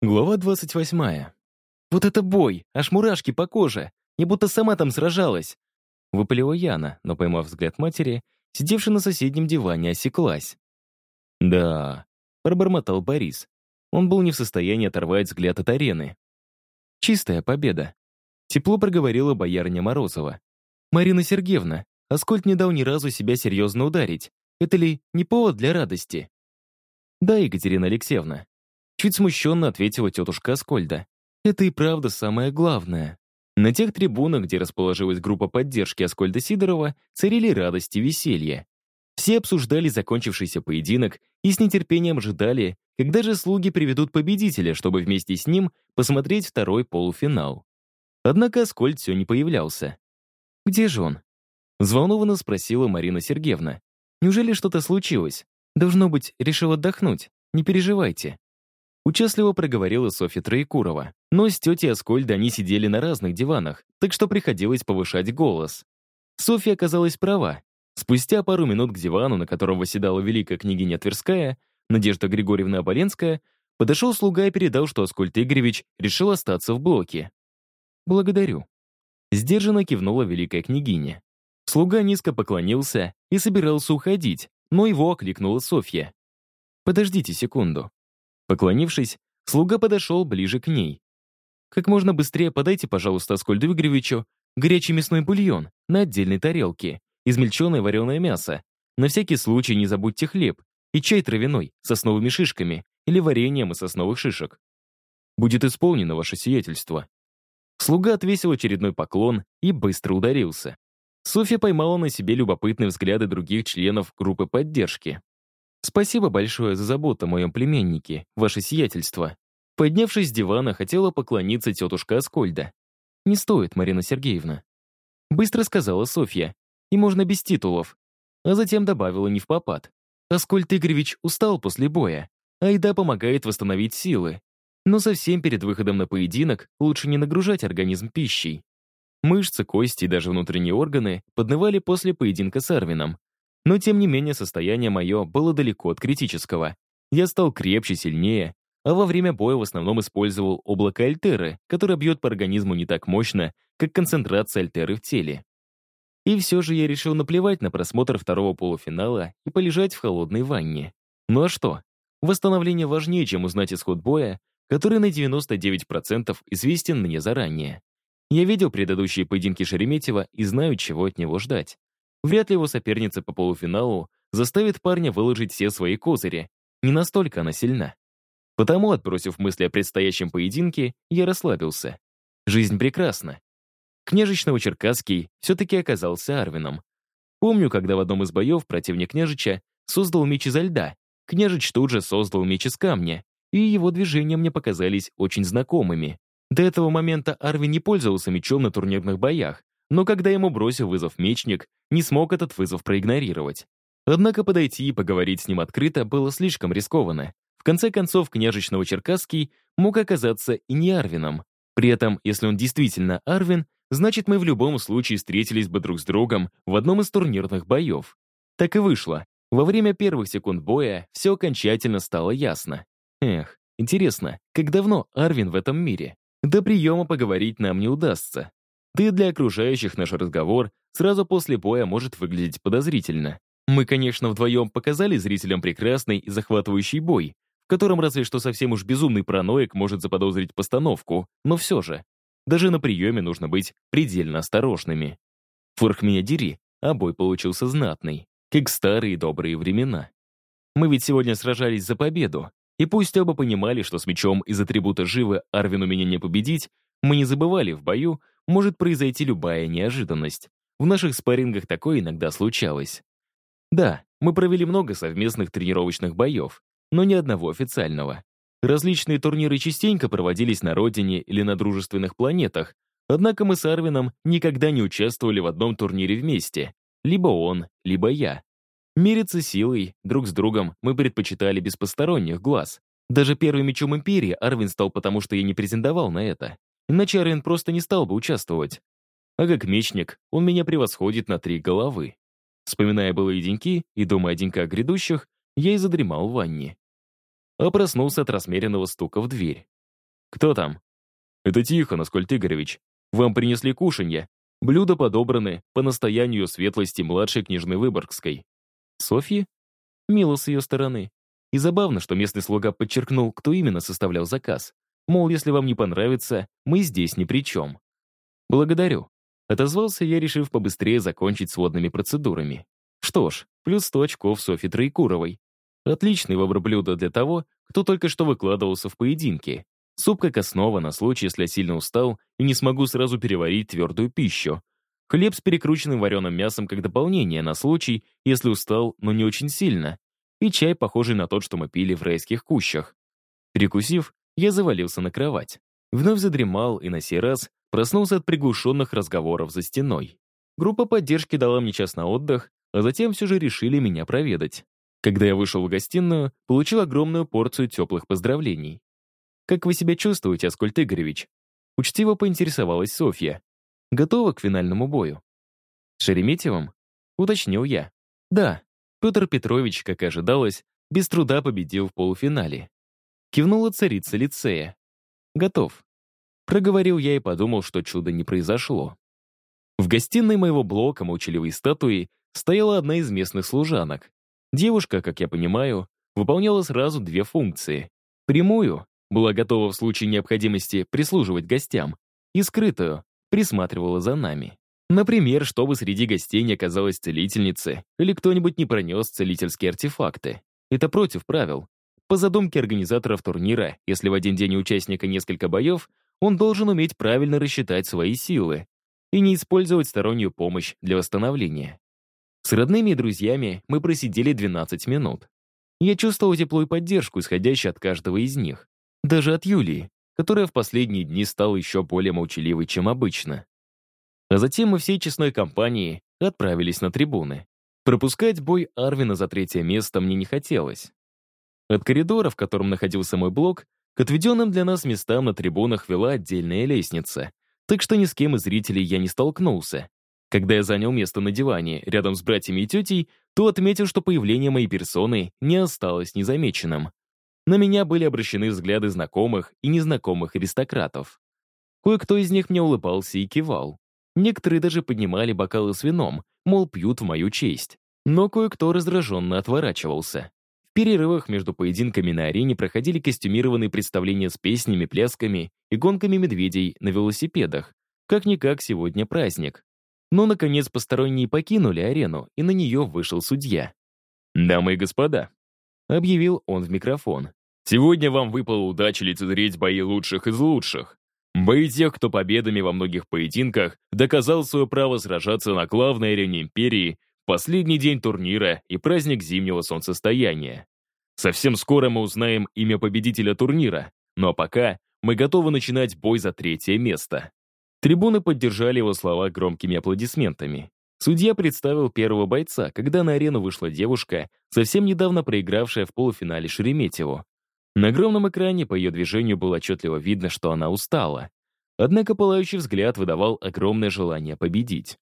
Глава 28. «Вот это бой! Аж мурашки по коже! Я будто сама там сражалась!» Выпалила Яна, но, поймав взгляд матери, сидевшая на соседнем диване, осеклась. «Да», — пробормотал Борис. Он был не в состоянии оторвать взгляд от арены. «Чистая победа», — тепло проговорила боярня Морозова. «Марина Сергеевна, Аскольд не дал ни разу себя серьезно ударить. Это ли не повод для радости?» «Да, Екатерина Алексеевна», Чуть смущенно ответила тетушка Аскольда. Это и правда самое главное. На тех трибунах, где расположилась группа поддержки Аскольда Сидорова, царили радость и веселье. Все обсуждали закончившийся поединок и с нетерпением ожидали, когда же слуги приведут победителя, чтобы вместе с ним посмотреть второй полуфинал. Однако Аскольд все не появлялся. «Где же он?» Взволнованно спросила Марина Сергеевна. «Неужели что-то случилось? Должно быть, решил отдохнуть. Не переживайте». Участливо проговорила Софья Троекурова. Но с тетей Аскольда они сидели на разных диванах, так что приходилось повышать голос. Софья оказалась права. Спустя пару минут к дивану, на котором восседала великая княгиня Тверская, Надежда Григорьевна Оболенская, подошел слуга и передал, что Аскольд Игоревич решил остаться в блоке. «Благодарю». Сдержанно кивнула великая княгиня. Слуга низко поклонился и собирался уходить, но его окликнула Софья. «Подождите секунду. Поклонившись, слуга подошел ближе к ней. «Как можно быстрее подайте, пожалуйста, Аскольду Игоревичу горячий мясной бульон на отдельной тарелке, измельченное вареное мясо. На всякий случай не забудьте хлеб и чай травяной с сосновыми шишками или вареньем из сосновых шишек. Будет исполнено ваше сиятельство». Слуга отвесил очередной поклон и быстро ударился. Софья поймала на себе любопытные взгляды других членов группы поддержки. Спасибо большое за заботу о моем племеннике, ваше сиятельство. Поднявшись с дивана, хотела поклониться тетушка Аскольда. Не стоит, Марина Сергеевна. Быстро сказала Софья. И можно без титулов. А затем добавила не в попад. Аскольд Игоревич устал после боя, а еда помогает восстановить силы. Но совсем перед выходом на поединок лучше не нагружать организм пищей. Мышцы, кости и даже внутренние органы поднывали после поединка с Арвином, но, тем не менее, состояние мое было далеко от критического. Я стал крепче, сильнее, а во время боя в основном использовал облако альтеры, которое бьет по организму не так мощно, как концентрация альтеры в теле. И все же я решил наплевать на просмотр второго полуфинала и полежать в холодной ванне. Ну а что? Восстановление важнее, чем узнать исход боя, который на 99% известен мне заранее. Я видел предыдущие поединки Шереметьева и знаю, чего от него ждать. Вряд ли его соперница по полуфиналу заставит парня выложить все свои козыри. Не настолько она сильна. Потому, отбросив мысли о предстоящем поединке, я расслабился. Жизнь прекрасна. Княжич Новочеркасский все-таки оказался Арвином. Помню, когда в одном из боев противник княжича создал меч изо льда. Княжич тут же создал меч из камня, и его движения мне показались очень знакомыми. До этого момента Арвин не пользовался мечом на турнирных боях, но когда ему бросил вызов мечник, не смог этот вызов проигнорировать. Однако подойти и поговорить с ним открыто было слишком рискованно. В конце концов, княжич Новочеркасский мог оказаться и не Арвином. При этом, если он действительно Арвин, значит, мы в любом случае встретились бы друг с другом в одном из турнирных боев. Так и вышло. Во время первых секунд боя все окончательно стало ясно. Эх, интересно, как давно Арвин в этом мире? До приема поговорить нам не удастся. Да и для окружающих наш разговор сразу после боя может выглядеть подозрительно. Мы, конечно, вдвоем показали зрителям прекрасный и захватывающий бой, в котором разве что совсем уж безумный параноик может заподозрить постановку, но все же. Даже на приеме нужно быть предельно осторожными. Форх меня дери, а бой получился знатный, как старые добрые времена. Мы ведь сегодня сражались за победу, и пусть оба понимали, что с мечом из атрибута живы Арвину меня не победить, мы не забывали в бою, может произойти любая неожиданность. В наших спаррингах такое иногда случалось. Да, мы провели много совместных тренировочных боев, но ни одного официального. Различные турниры частенько проводились на родине или на дружественных планетах, однако мы с Арвином никогда не участвовали в одном турнире вместе. Либо он, либо я. Мериться силой друг с другом мы предпочитали без посторонних глаз. Даже первым мечом Империи Арвин стал потому, что я не претендовал на это. Иначе Арен просто не стал бы участвовать. А как мечник, он меня превосходит на три головы. Вспоминая былые деньки и думая о деньках грядущих, я и задремал в ванне. А проснулся от размеренного стука в дверь. «Кто там?» «Это Тихон, Аскольд Игоревич. Вам принесли кушанье. Блюда подобраны по настоянию светлости младшей княжны Выборгской». «Софьи?» Мило с ее стороны. И забавно, что местный слуга подчеркнул, кто именно составлял заказ. Мол, если вам не понравится, мы здесь ни при чем. «Благодарю», — отозвался я, решив побыстрее закончить с водными процедурами. Что ж, плюс 100 очков Софьи Троекуровой. Отличный выбор блюда для того, кто только что выкладывался в поединке. Суп как основа на случай, если я сильно устал и не смогу сразу переварить твердую пищу. Хлеб с перекрученным вареным мясом как дополнение на случай, если устал, но не очень сильно. И чай, похожий на тот, что мы пили в райских кущах. Перекусив, я завалился на кровать. Вновь задремал и на сей раз проснулся от приглушенных разговоров за стеной. Группа поддержки дала мне час на отдых, а затем все же решили меня проведать. Когда я вышел в гостиную, получил огромную порцию теплых поздравлений. «Как вы себя чувствуете, Аскольд Игоревич?» Учтиво поинтересовалась Софья. «Готова к финальному бою?» «С Шереметьевым?» Уточнил я. «Да, Петр Петрович, как и ожидалось, без труда победил в полуфинале». Кивнула царица лицея. «Готов». Проговорил я и подумал, что чудо не произошло. В гостиной моего блока молчаливой статуи стояла одна из местных служанок. Девушка, как я понимаю, выполняла сразу две функции. Прямую была готова в случае необходимости прислуживать гостям, и скрытую присматривала за нами. Например, чтобы среди гостей не оказалось целительницы или кто-нибудь не пронес целительские артефакты. Это против правил. По задумке организаторов турнира, если в один день у участника несколько боев, он должен уметь правильно рассчитать свои силы и не использовать стороннюю помощь для восстановления. С родными и друзьями мы просидели 12 минут. Я чувствовал тепло и поддержку, исходящую от каждого из них. Даже от Юлии, которая в последние дни стала еще более молчаливой, чем обычно. А затем мы всей честной компанией отправились на трибуны. Пропускать бой Арвина за третье место мне не хотелось. От коридора, в котором находился мой блок, к отведенным для нас местам на трибунах вела отдельная лестница, так что ни с кем из зрителей я не столкнулся. Когда я занял место на диване рядом с братьями и тетей, то отметил, что появление моей персоны не осталось незамеченным. На меня были обращены взгляды знакомых и незнакомых аристократов. Кое-кто из них мне улыбался и кивал. Некоторые даже поднимали бокалы с вином, мол, пьют в мою честь. Но кое-кто раздраженно отворачивался. Перерывах между поединками на арене проходили костюмированные представления с песнями, плясками и гонками медведей на велосипедах. Как-никак сегодня праздник. Но, наконец, посторонние покинули арену, и на нее вышел судья. «Дамы и господа», — объявил он в микрофон, «сегодня вам выпала удача лицезреть бои лучших из лучших. Бои тех, кто победами во многих поединках доказал свое право сражаться на главной арене Империи последний день турнира и праздник зимнего солнцестояния. Совсем скоро мы узнаем имя победителя турнира, но пока мы готовы начинать бой за третье место». Трибуны поддержали его слова громкими аплодисментами. Судья представил первого бойца, когда на арену вышла девушка, совсем недавно проигравшая в полуфинале Шереметьеву. На огромном экране по ее движению было отчетливо видно, что она устала. Однако пылающий взгляд выдавал огромное желание победить.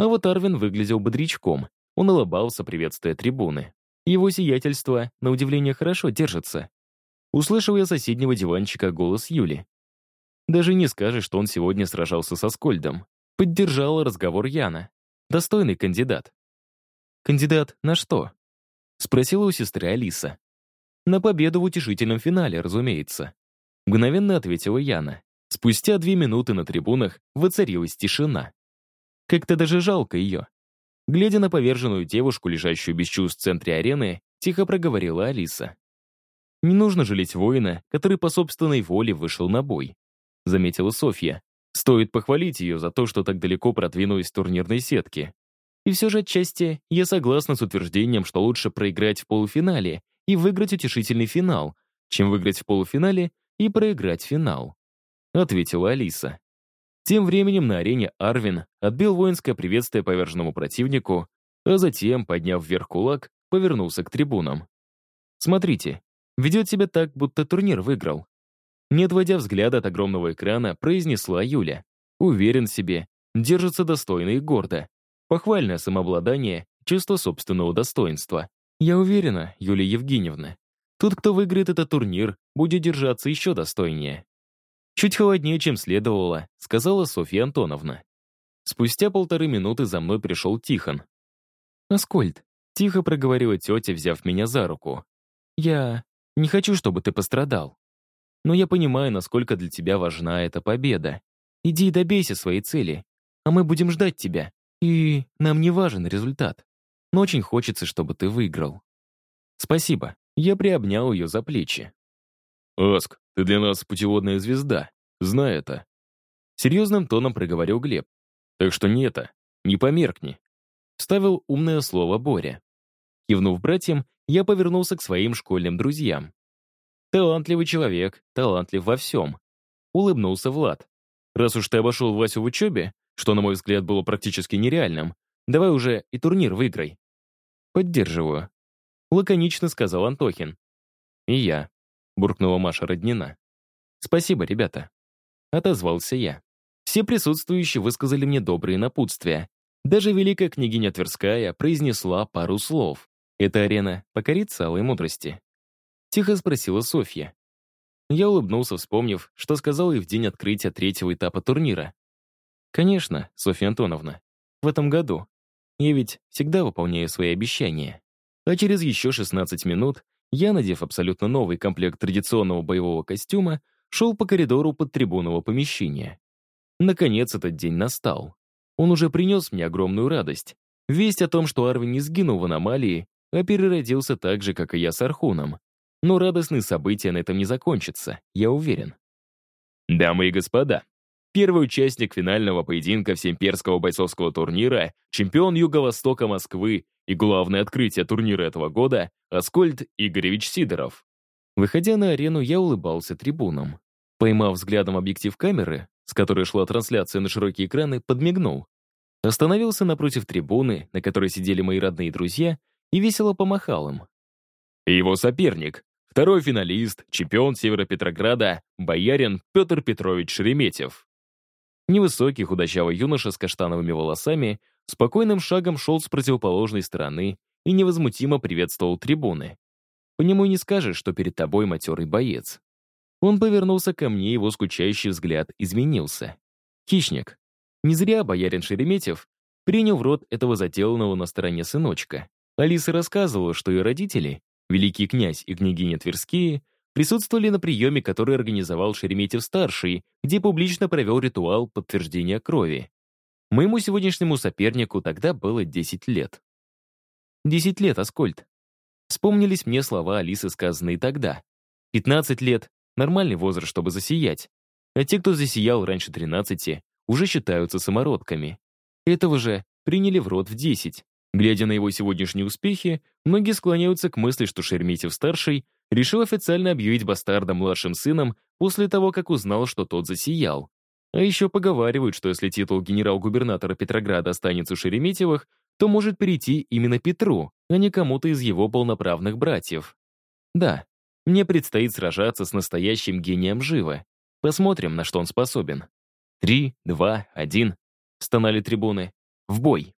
А вот Арвин выглядел бодрячком. Он улыбался, приветствуя трибуны. Его сиятельство, на удивление, хорошо держится. Услышал я соседнего диванчика голос Юли. Даже не скажешь, что он сегодня сражался со Скольдом. Поддержала разговор Яна. Достойный кандидат. «Кандидат на что?» Спросила у сестры Алиса. «На победу в утешительном финале, разумеется». Мгновенно ответила Яна. Спустя две минуты на трибунах воцарилась тишина. Как-то даже жалко ее. Глядя на поверженную девушку, лежащую без чувств в центре арены, тихо проговорила Алиса. «Не нужно жалеть воина, который по собственной воле вышел на бой заметила Софья. Стоит похвалить ее за то, что так далеко продвинулась в турнирной сетке. И все же отчасти я согласна с утверждением, что лучше проиграть в полуфинале и выиграть утешительный финал, чем выиграть в полуфинале и проиграть финал», — ответила Алиса. Тем временем на арене Арвин отбил воинское приветствие поверженному противнику, а затем, подняв вверх кулак, повернулся к трибунам. «Смотрите, ведет себя так, будто турнир выиграл. Не отводя взгляда от огромного экрана, произнесла Юля. Уверен в себе, держится достойно и гордо. Похвальное самообладание, чувство собственного достоинства. Я уверена, Юлия Евгеньевна, тот, кто выиграет этот турнир, будет держаться еще достойнее. Чуть холоднее, чем следовало, сказала Софья Антоновна. Спустя полторы минуты за мной пришел Тихон. «Аскольд», — тихо проговорила тетя, взяв меня за руку. «Я не хочу, чтобы ты пострадал. Но я понимаю, насколько для тебя важна эта победа. Иди и добейся своей цели, а мы будем ждать тебя. И нам не важен результат. Но очень хочется, чтобы ты выиграл». «Спасибо». Я приобнял ее за плечи. «Аск, ты для нас путеводная звезда. Знай это». Серьезным тоном проговорил Глеб. «Так что не это, не померкни». Вставил умное слово Боря. Кивнув братьям, я повернулся к своим школьным друзьям. «Талантливый человек, талантлив во всем», — улыбнулся Влад. «Раз уж ты обошел Васю в учебе, что, на мой взгляд, было практически нереальным, давай уже и турнир выиграй». «Поддерживаю», — лаконично сказал Антохин. «И я», — буркнула Маша Роднина. «Спасибо, ребята», — отозвался я. Все присутствующие высказали мне добрые напутствия. Даже великая княгиня Тверская произнесла пару слов. Эта арена покорит алой мудрости. Тихо спросила Софья. Я улыбнулся, вспомнив, что сказал ей в день открытия третьего этапа турнира. «Конечно, Софья Антоновна. В этом году. Я ведь всегда выполняю свои обещания». А через еще 16 минут я, надев абсолютно новый комплект традиционного боевого костюма, шел по коридору под трибунного помещения. Наконец этот день настал. Он уже принес мне огромную радость. Весть о том, что Арвин не сгинул в аномалии, а переродился так же, как и я с Архуном. Но радостные события на этом не закончатся, я уверен. Дамы и господа, первый участник финального поединка всеимперского бойцовского турнира, чемпион Юго-Востока Москвы и главное открытие турнира этого года Аскольд Игоревич Сидоров. Выходя на арену, я улыбался трибунам. Поймав взглядом объектив камеры, с которой шла трансляция на широкие экраны, подмигнул. Остановился напротив трибуны, на которой сидели мои родные друзья, и весело помахал им. Его соперник, второй финалист, чемпион Северо-Петрограда, боярин Петр Петрович Шереметьев. Невысокий худощавый юноша с каштановыми волосами спокойным шагом шел с противоположной стороны и невозмутимо приветствовал трибуны. По нему не скажешь, что перед тобой матерый боец. Он повернулся ко мне, его скучающий взгляд изменился. Хищник. Не зря боярин Шереметьев принял в рот этого заделанного на стороне сыночка. Алиса рассказывала, что ее родители, великий князь и княгиня Тверские, присутствовали на приеме, который организовал Шереметьев-старший, где публично провел ритуал подтверждения крови. Моему сегодняшнему сопернику тогда было 10 лет. 10 лет, Аскольд. Вспомнились мне слова Алисы, сказанные тогда. 15 лет — нормальный возраст, чтобы засиять. А те, кто засиял раньше 13, уже считаются самородками. Этого же приняли в рот в 10, Глядя на его сегодняшние успехи, многие склоняются к мысли, что Шереметьев-старший решил официально объявить бастарда младшим сыном после того, как узнал, что тот засиял. А еще поговаривают, что если титул генерал-губернатора Петрограда останется у Шереметьевых, то может перейти именно Петру, а не кому-то из его полноправных братьев. Да, мне предстоит сражаться с настоящим гением Живы. Посмотрим, на что он способен. Три, два, один. Стонали трибуны. В бой.